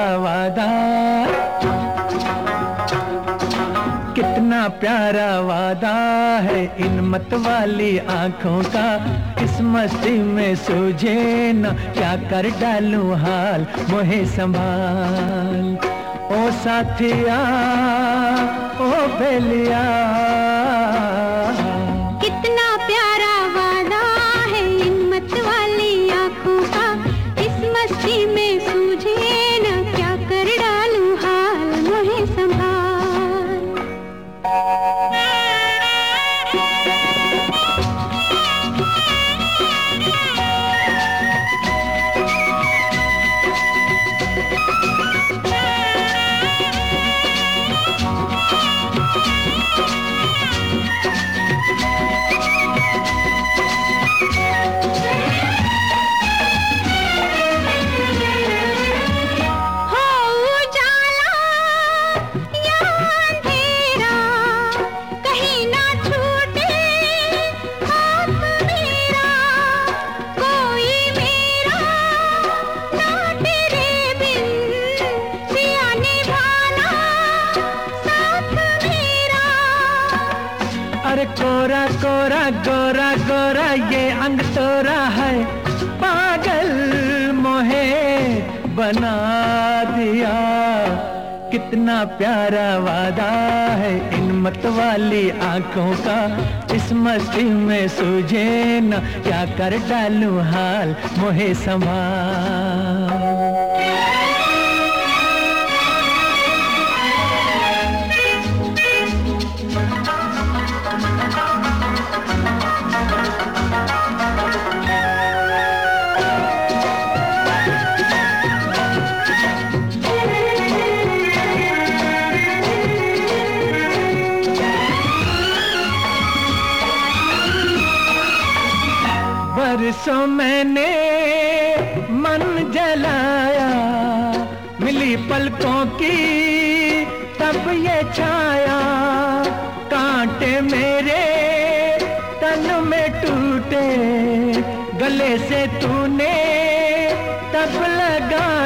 मेरा वादा। कितना प्यारा वादा है इन मत वाली आँखों का। इस मस्ती में सूझे न, क्या कर डालू हाल, मोहे संभाल। ओ साथिया, ओ बेलिया। अरे कोरा कोरा गोरा गोरा ये अंग तोरा है। पागल मोहे बना दिया। कितना प्यारा वादा है इन मत वाली आँखों का। इस मस्ती में सूझे न, क्या कर डालू हाल मोहे संभाल। बरसों मैंने मन जलाया। मिली पलकों की तब ये छाया। कांटे मेरे तन में टूटे। गले से तूने तब लगाया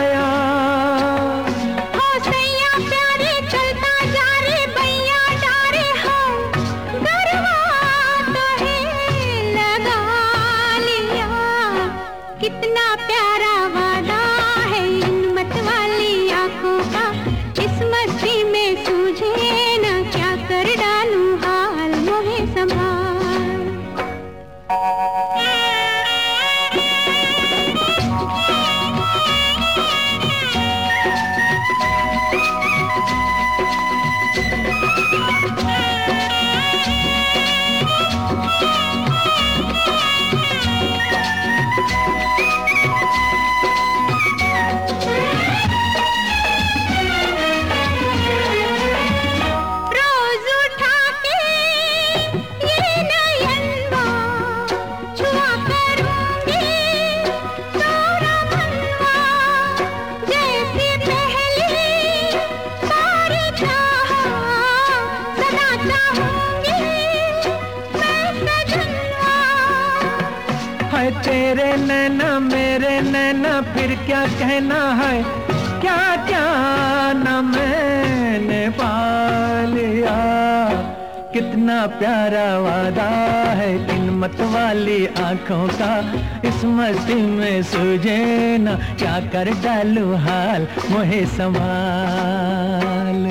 है तेरे नैना, मेरे नैना, फिर क्या कहना है? क्या क्या न मैंने पा लिया? कितना प्यारा वादा है इन मत वाली आँखों का। इस मस्ती में सूझे ना, क्या कर डालू हाल, मोहे संभाल।